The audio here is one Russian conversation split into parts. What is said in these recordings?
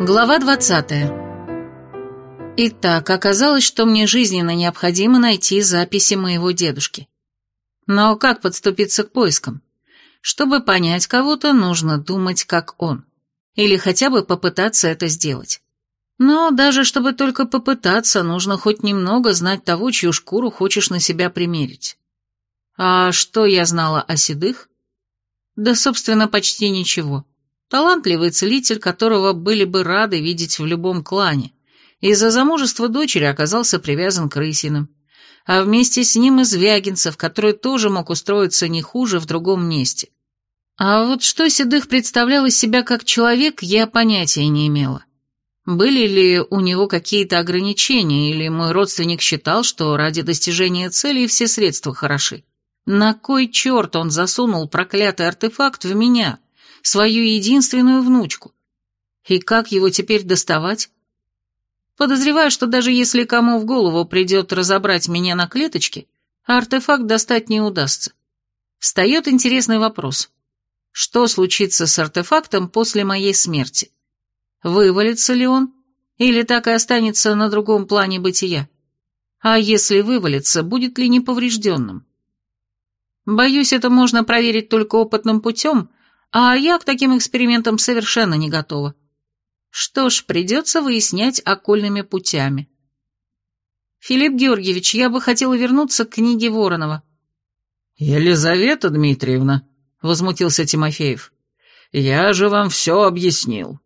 Глава 20. Итак, оказалось, что мне жизненно необходимо найти записи моего дедушки. Но как подступиться к поискам? Чтобы понять кого-то, нужно думать, как он. Или хотя бы попытаться это сделать. Но даже чтобы только попытаться, нужно хоть немного знать того, чью шкуру хочешь на себя примерить. А что я знала о седых? Да, собственно, почти ничего. Талантливый целитель, которого были бы рады видеть в любом клане. Из-за замужества дочери оказался привязан к Рысиным. А вместе с ним и Звягинцев, который тоже мог устроиться не хуже в другом месте. А вот что Седых представлял из себя как человек, я понятия не имела. Были ли у него какие-то ограничения, или мой родственник считал, что ради достижения цели все средства хороши? На кой черт он засунул проклятый артефакт в меня, свою единственную внучку? И как его теперь доставать? Подозреваю, что даже если кому в голову придет разобрать меня на клеточки, артефакт достать не удастся. Встает интересный вопрос. Что случится с артефактом после моей смерти? Вывалится ли он, или так и останется на другом плане бытия? А если вывалится, будет ли неповрежденным? Боюсь, это можно проверить только опытным путем, а я к таким экспериментам совершенно не готова. Что ж, придется выяснять окольными путями. Филипп Георгиевич, я бы хотела вернуться к книге Воронова. Елизавета Дмитриевна, возмутился Тимофеев, я же вам все объяснил.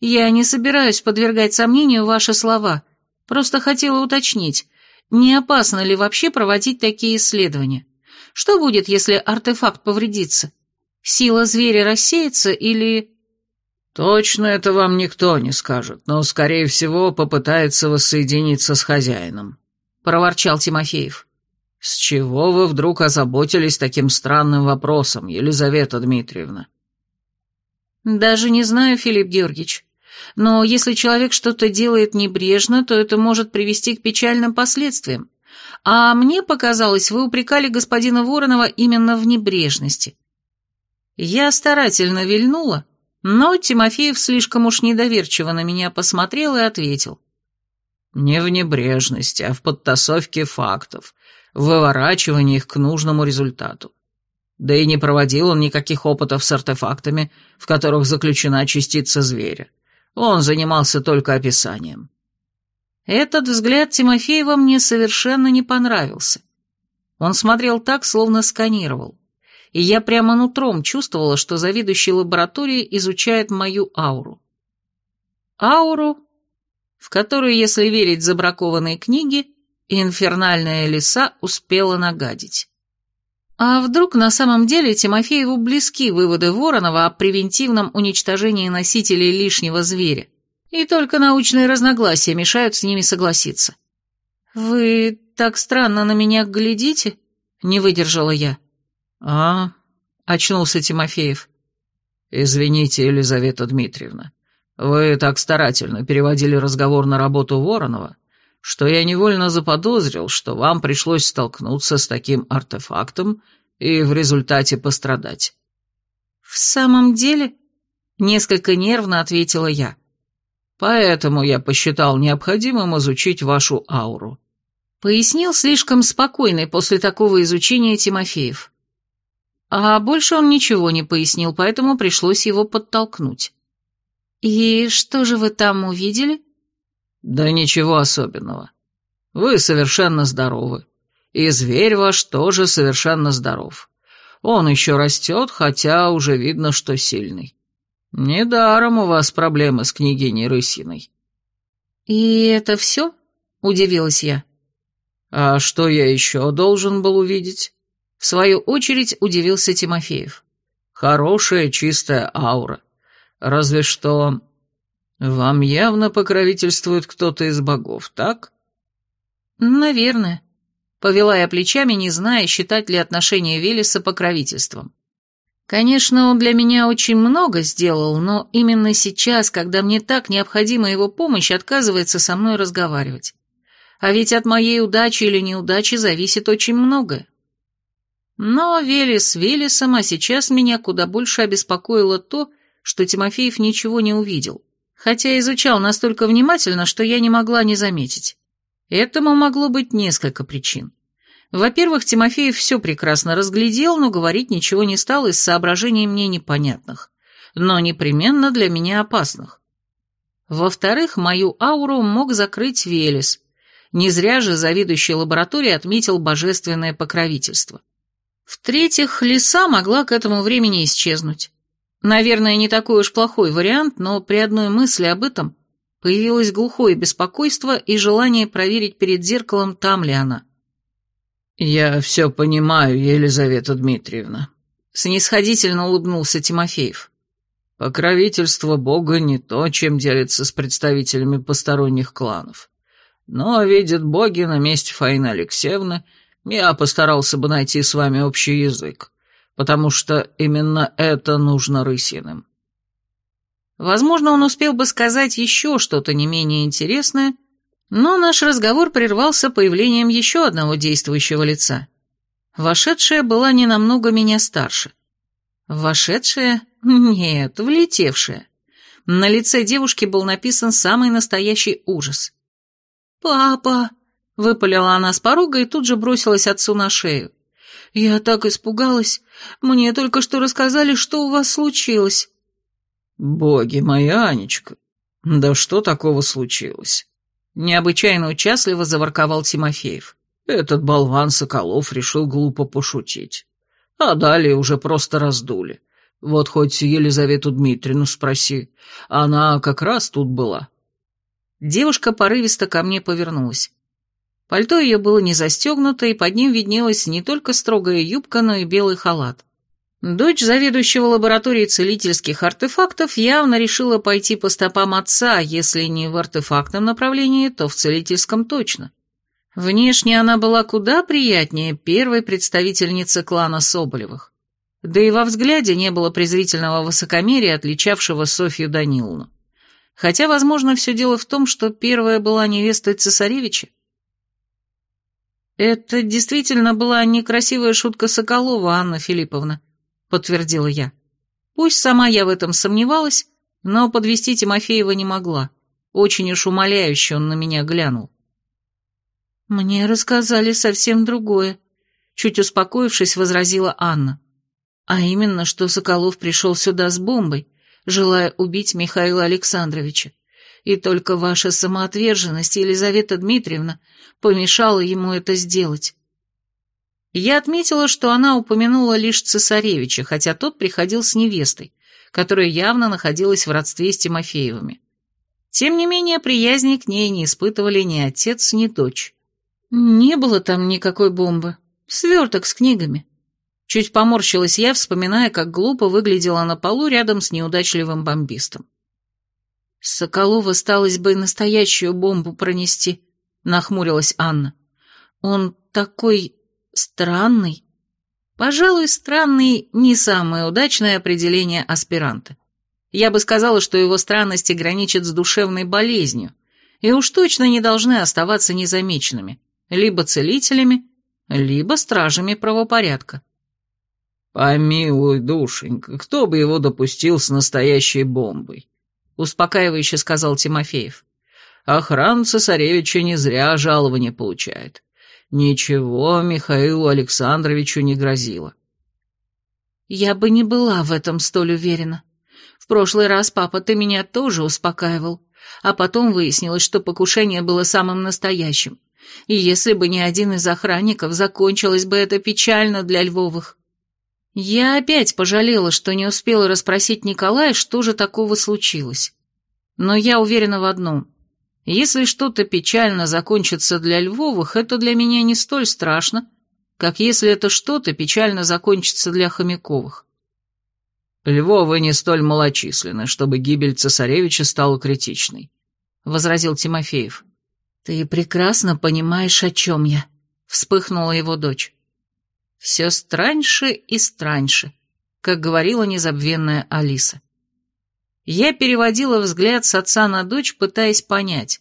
Я не собираюсь подвергать сомнению ваши слова, просто хотела уточнить, не опасно ли вообще проводить такие исследования. Что будет, если артефакт повредится? Сила зверя рассеется или... Точно это вам никто не скажет, но, скорее всего, попытается воссоединиться с хозяином, проворчал Тимофеев. С чего вы вдруг озаботились таким странным вопросом, Елизавета Дмитриевна? Даже не знаю, Филипп Георгиевич. Но если человек что-то делает небрежно, то это может привести к печальным последствиям. А мне показалось, вы упрекали господина Воронова именно в небрежности. Я старательно вильнула, но Тимофеев слишком уж недоверчиво на меня посмотрел и ответил. Не в небрежности, а в подтасовке фактов, в выворачивании их к нужному результату. Да и не проводил он никаких опытов с артефактами, в которых заключена частица зверя. Он занимался только описанием. Этот взгляд Тимофеева мне совершенно не понравился. Он смотрел так, словно сканировал. И я прямо нутром чувствовала, что заведующий лабораторией изучает мою ауру. Ауру, в которую, если верить забракованной книге, инфернальная лиса успела нагадить. А вдруг на самом деле Тимофееву близки выводы Воронова о превентивном уничтожении носителей лишнего зверя? и только научные разногласия мешают с ними согласиться. «Вы так странно на меня глядите?» — не выдержала я. «А?» — очнулся Тимофеев. «Извините, Елизавета Дмитриевна, вы так старательно переводили разговор на работу Воронова, что я невольно заподозрил, что вам пришлось столкнуться с таким артефактом и в результате пострадать». «В самом деле?» — несколько нервно ответила я. Поэтому я посчитал необходимым изучить вашу ауру», — пояснил слишком спокойный после такого изучения Тимофеев. А больше он ничего не пояснил, поэтому пришлось его подтолкнуть. «И что же вы там увидели?» «Да ничего особенного. Вы совершенно здоровы. И зверь ваш тоже совершенно здоров. Он еще растет, хотя уже видно, что сильный. «Недаром у вас проблемы с княгиней Рысиной». «И это все?» — удивилась я. «А что я еще должен был увидеть?» В свою очередь удивился Тимофеев. «Хорошая чистая аура. Разве что вам явно покровительствует кто-то из богов, так?» «Наверное», — повела я плечами, не зная, считать ли отношение Велеса покровительством. Конечно, он для меня очень много сделал, но именно сейчас, когда мне так необходима его помощь, отказывается со мной разговаривать. А ведь от моей удачи или неудачи зависит очень многое. Но Велес Велесом, а сейчас меня куда больше обеспокоило то, что Тимофеев ничего не увидел. хотя изучал настолько внимательно, что я не могла не заметить. Этому могло быть несколько причин. Во-первых, Тимофеев все прекрасно разглядел, но говорить ничего не стал из соображений мне непонятных, но непременно для меня опасных. Во-вторых, мою ауру мог закрыть Велес. Не зря же заведующий лабораторией отметил божественное покровительство. В-третьих, лиса могла к этому времени исчезнуть. Наверное, не такой уж плохой вариант, но при одной мысли об этом появилось глухое беспокойство и желание проверить перед зеркалом, там ли она. «Я все понимаю, Елизавета Дмитриевна», — снисходительно улыбнулся Тимофеев. «Покровительство Бога не то, чем делится с представителями посторонних кланов. Но, видят боги, на месте Фаины Алексеевны я постарался бы найти с вами общий язык потому что именно это нужно Рысиным. Возможно, он успел бы сказать еще что-то не менее интересное, но наш разговор прервался появлением еще одного действующего лица. Вошедшая была не намного меня старше. Вошедшая? Нет, влетевшая. На лице девушки был написан самый настоящий ужас. «Папа!» — выпалила она с порога и тут же бросилась отцу на шею. «Я так испугалась. Мне только что рассказали, что у вас случилось». «Боги моя Анечка, да что такого случилось?» Необычайно участливо заворковал Тимофеев. Этот болван Соколов решил глупо пошутить. А далее уже просто раздули. Вот хоть Елизавету Дмитриевну спроси, она как раз тут была. Девушка порывисто ко мне повернулась. Пальто ее было не застегнуто, и под ним виднелась не только строгая юбка, но и белый халат. Дочь заведующего лабораторией целительских артефактов явно решила пойти по стопам отца, если не в артефактном направлении, то в целительском точно. Внешне она была куда приятнее первой представительницы клана Соболевых. Да и во взгляде не было презрительного высокомерия, отличавшего Софью Даниловну. Хотя, возможно, все дело в том, что первая была невестой цесаревича. «Это действительно была некрасивая шутка Соколова, Анна Филипповна», — подтвердила я. Пусть сама я в этом сомневалась, но подвести Тимофеева не могла. Очень уж умоляюще он на меня глянул. «Мне рассказали совсем другое», — чуть успокоившись, возразила Анна. «А именно, что Соколов пришел сюда с бомбой, желая убить Михаила Александровича и только ваша самоотверженность, Елизавета Дмитриевна, помешала ему это сделать. Я отметила, что она упомянула лишь цесаревича, хотя тот приходил с невестой, которая явно находилась в родстве с Тимофеевыми. Тем не менее, приязни к ней не испытывали ни отец, ни дочь. Не было там никакой бомбы. Сверток с книгами. Чуть поморщилась я, вспоминая, как глупо выглядела на полу рядом с неудачливым бомбистом. Соколов осталось бы настоящую бомбу пронести, нахмурилась Анна. Он такой странный. Пожалуй, странный не самое удачное определение аспиранта. Я бы сказала, что его странности граничат с душевной болезнью, и уж точно не должны оставаться незамеченными, либо целителями, либо стражами правопорядка. «Помилуй, душенька, кто бы его допустил с настоящей бомбой?» — успокаивающе сказал Тимофеев. «Охрана цесаревича не зря жалование получает. Ничего Михаилу Александровичу не грозило». «Я бы не была в этом столь уверена. В прошлый раз, папа, ты меня тоже успокаивал, а потом выяснилось, что покушение было самым настоящим. И если бы не один из охранников, закончилось бы это печально для Львовых». Я опять пожалела, что не успела расспросить Николая, что же такого случилось. Но я уверена в одном. Если что-то печально закончится для Львовых, это для меня не столь страшно, как если это что-то печально закончится для Хомяковых. «Львовы не столь малочисленны, чтобы гибель цесаревича стала критичной», — возразил Тимофеев. «Ты прекрасно понимаешь, о чем я», — вспыхнула его дочь. Все страньше и страньше, как говорила незабвенная Алиса. Я переводила взгляд с отца на дочь, пытаясь понять.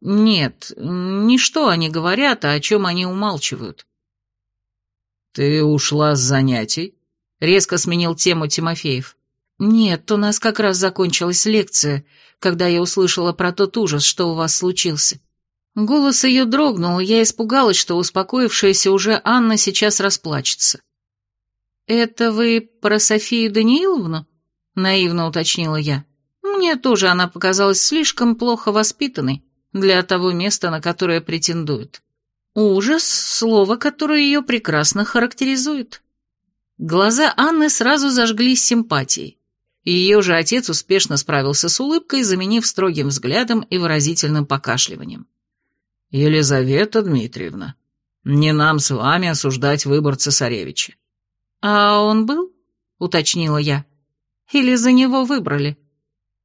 Нет, не что они говорят, а о чем они умалчивают. «Ты ушла с занятий?» — резко сменил тему Тимофеев. «Нет, у нас как раз закончилась лекция, когда я услышала про тот ужас, что у вас случился». Голос ее дрогнул, я испугалась, что успокоившаяся уже Анна сейчас расплачется. «Это вы про Софию Данииловну?» — наивно уточнила я. «Мне тоже она показалась слишком плохо воспитанной для того места, на которое претендует. Ужас — слово, которое ее прекрасно характеризует». Глаза Анны сразу зажглись симпатией. Ее же отец успешно справился с улыбкой, заменив строгим взглядом и выразительным покашливанием. «Елизавета Дмитриевна, не нам с вами осуждать выбор цесаревича». «А он был?» — уточнила я. «Или за него выбрали?»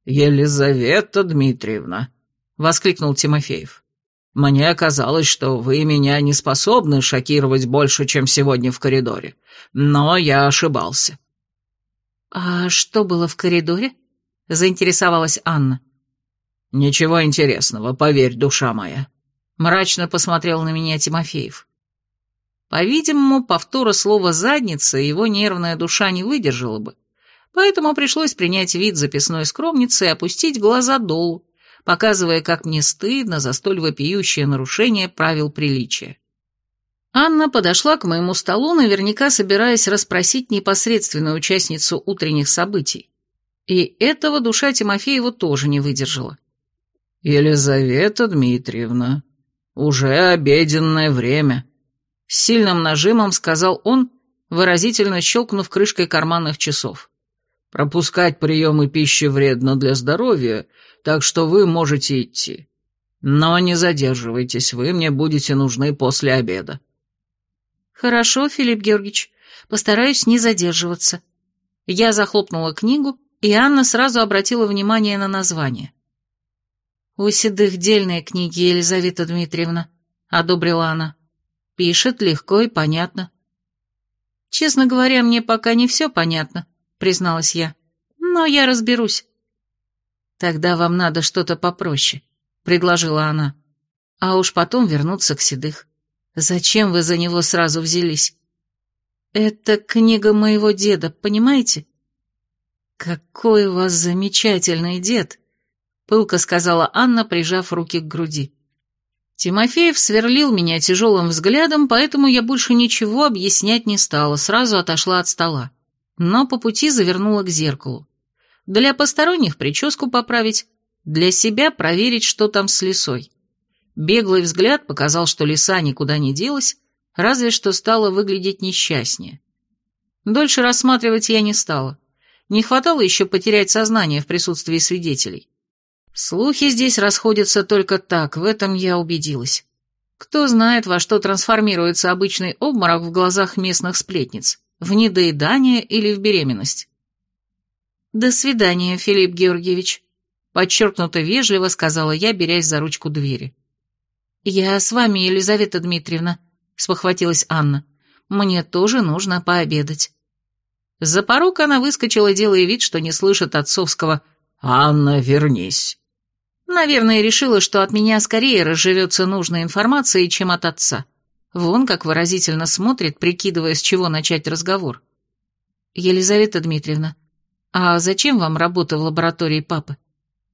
«Елизавета Дмитриевна», — воскликнул Тимофеев. «Мне казалось, что вы меня не способны шокировать больше, чем сегодня в коридоре, но я ошибался». «А что было в коридоре?» — заинтересовалась Анна. «Ничего интересного, поверь, душа моя. Мрачно посмотрел на меня Тимофеев. По-видимому, повтора слова «задница» его нервная душа не выдержала бы, поэтому пришлось принять вид записной скромницы и опустить глаза долу, показывая, как мне стыдно за столь вопиющее нарушение правил приличия. Анна подошла к моему столу, наверняка собираясь расспросить непосредственную участницу утренних событий. И этого душа Тимофеева тоже не выдержала. «Елизавета Дмитриевна, «Уже обеденное время», — с сильным нажимом сказал он, выразительно щелкнув крышкой карманных часов. «Пропускать приемы пищи вредно для здоровья, так что вы можете идти. Но не задерживайтесь, вы мне будете нужны после обеда». «Хорошо, Филипп Георгиевич, постараюсь не задерживаться». Я захлопнула книгу, и Анна сразу обратила внимание на название. «У седых дельные книги, Елизавета Дмитриевна», — одобрила она. «Пишет легко и понятно». «Честно говоря, мне пока не все понятно», — призналась я. «Но я разберусь». «Тогда вам надо что-то попроще», — предложила она. «А уж потом вернуться к седых. Зачем вы за него сразу взялись?» «Это книга моего деда, понимаете?» «Какой у вас замечательный дед!» Пылко сказала Анна, прижав руки к груди. Тимофеев сверлил меня тяжелым взглядом, поэтому я больше ничего объяснять не стала, сразу отошла от стола. Но по пути завернула к зеркалу. Для посторонних прическу поправить, для себя проверить, что там с лисой. Беглый взгляд показал, что лиса никуда не делась, разве что стала выглядеть несчастнее. Дольше рассматривать я не стала. Не хватало еще потерять сознание в присутствии свидетелей. Слухи здесь расходятся только так, в этом я убедилась. Кто знает, во что трансформируется обычный обморок в глазах местных сплетниц, в недоедание или в беременность. «До свидания, Филипп Георгиевич», — подчеркнуто вежливо сказала я, берясь за ручку двери. «Я с вами, Елизавета Дмитриевна», — спохватилась Анна. «Мне тоже нужно пообедать». За порог она выскочила, делая вид, что не слышит отцовского «Анна, вернись». Наверное, решила, что от меня скорее разживется нужной информацией, чем от отца. Вон как выразительно смотрит, прикидывая, с чего начать разговор. Елизавета Дмитриевна, а зачем вам работа в лаборатории папы?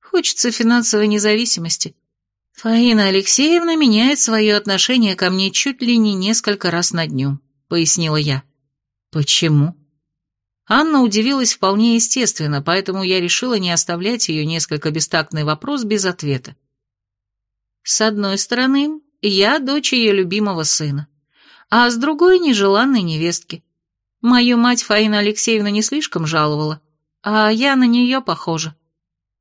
Хочется финансовой независимости. Фаина Алексеевна меняет свое отношение ко мне чуть ли не несколько раз на дню, пояснила я. Почему? Анна удивилась вполне естественно, поэтому я решила не оставлять ее несколько бестактный вопрос без ответа. С одной стороны, я дочь ее любимого сына, а с другой — нежеланной невестки. Мою мать Фаина Алексеевна не слишком жаловала, а я на нее похожа.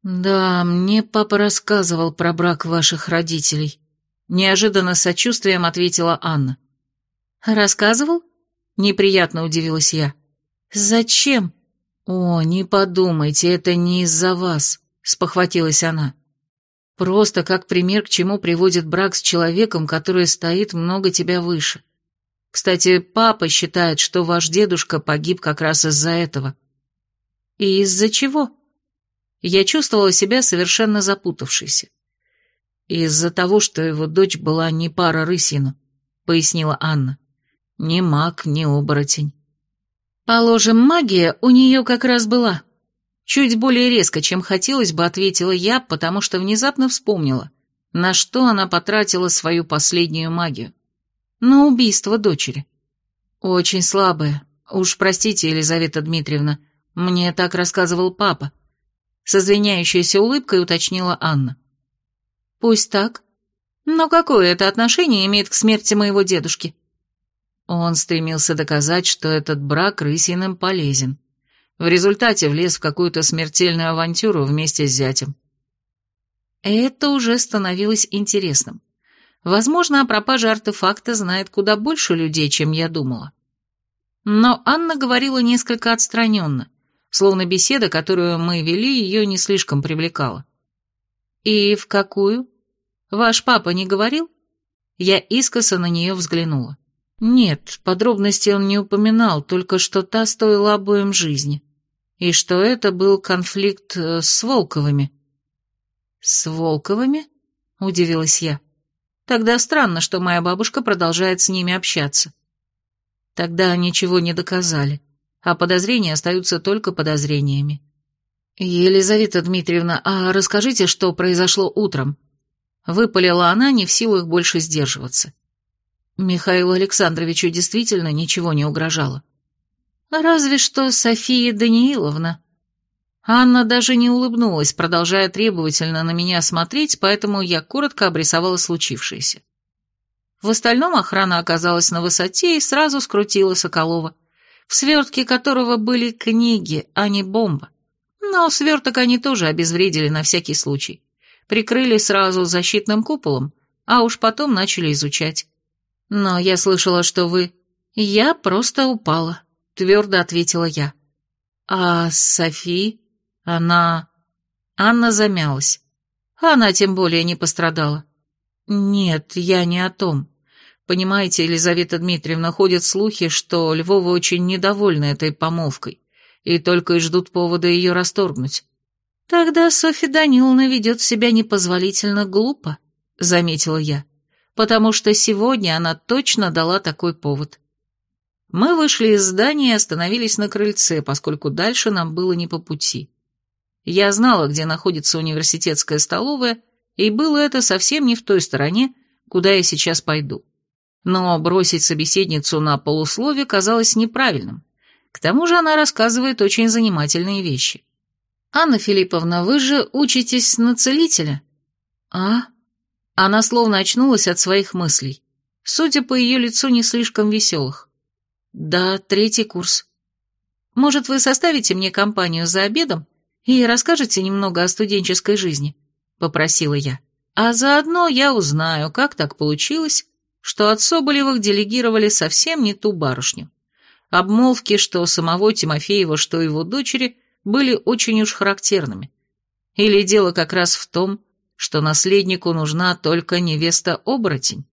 «Да, мне папа рассказывал про брак ваших родителей», — неожиданно сочувствием ответила Анна. «Рассказывал?» — неприятно удивилась я. «Зачем?» «О, не подумайте, это не из-за вас», — спохватилась она. «Просто как пример, к чему приводит брак с человеком, который стоит много тебя выше. Кстати, папа считает, что ваш дедушка погиб как раз из-за этого». «И из-за чего?» Я чувствовала себя совершенно запутавшейся. «Из-за того, что его дочь была не пара рысину», — пояснила Анна. «Ни маг, ни оборотень. Положим, магия у нее как раз была. Чуть более резко, чем хотелось бы, ответила я, потому что внезапно вспомнила, на что она потратила свою последнюю магию. На убийство дочери. Очень слабое. Уж простите, Елизавета Дмитриевна, мне так рассказывал папа. С извиняющейся улыбкой уточнила Анна. Пусть так. Но какое это отношение имеет к смерти моего дедушки? Он стремился доказать, что этот брак рысиным полезен. В результате влез в какую-то смертельную авантюру вместе с зятем. Это уже становилось интересным. Возможно, о пропаже артефакта знает куда больше людей, чем я думала. Но Анна говорила несколько отстраненно, словно беседа, которую мы вели, ее не слишком привлекала. «И в какую? Ваш папа не говорил?» Я искоса на нее взглянула. Нет, подробностей он не упоминал, только что та стоила обоим жизни. И что это был конфликт э, с Волковыми. «С Волковыми?» — удивилась я. «Тогда странно, что моя бабушка продолжает с ними общаться». Тогда ничего не доказали, а подозрения остаются только подозрениями. «Елизавета Дмитриевна, а расскажите, что произошло утром?» Выпалила она, не в силах больше сдерживаться. Михаилу Александровичу действительно ничего не угрожало. Разве что София Данииловна. Анна даже не улыбнулась, продолжая требовательно на меня смотреть, поэтому я коротко обрисовала случившееся. В остальном охрана оказалась на высоте и сразу скрутила Соколова, в свертке которого были книги, а не бомба. Но сверток они тоже обезвредили на всякий случай. Прикрыли сразу защитным куполом, а уж потом начали изучать. «Но я слышала, что вы...» «Я просто упала», — твердо ответила я. «А Софи? Она...» Анна замялась. Она тем более не пострадала. «Нет, я не о том. Понимаете, Елизавета Дмитриевна, ходят слухи, что Львовы очень недовольны этой помолвкой и только и ждут повода ее расторгнуть. Тогда Софья Даниловна ведет себя непозволительно глупо», — заметила я потому что сегодня она точно дала такой повод. Мы вышли из здания и остановились на крыльце, поскольку дальше нам было не по пути. Я знала, где находится университетская столовая, и было это совсем не в той стороне, куда я сейчас пойду. Но бросить собеседницу на полуслове казалось неправильным. К тому же она рассказывает очень занимательные вещи. «Анна Филипповна, вы же учитесь на целителя?» «А?» Она словно очнулась от своих мыслей. Судя по ее лицу, не слишком веселых. Да, третий курс. Может, вы составите мне компанию за обедом и расскажете немного о студенческой жизни? Попросила я. А заодно я узнаю, как так получилось, что от Соболевых делегировали совсем не ту барышню. Обмолвки, что самого Тимофеева, что его дочери, были очень уж характерными. Или дело как раз в том, что наследнику нужна только невеста-оборотень.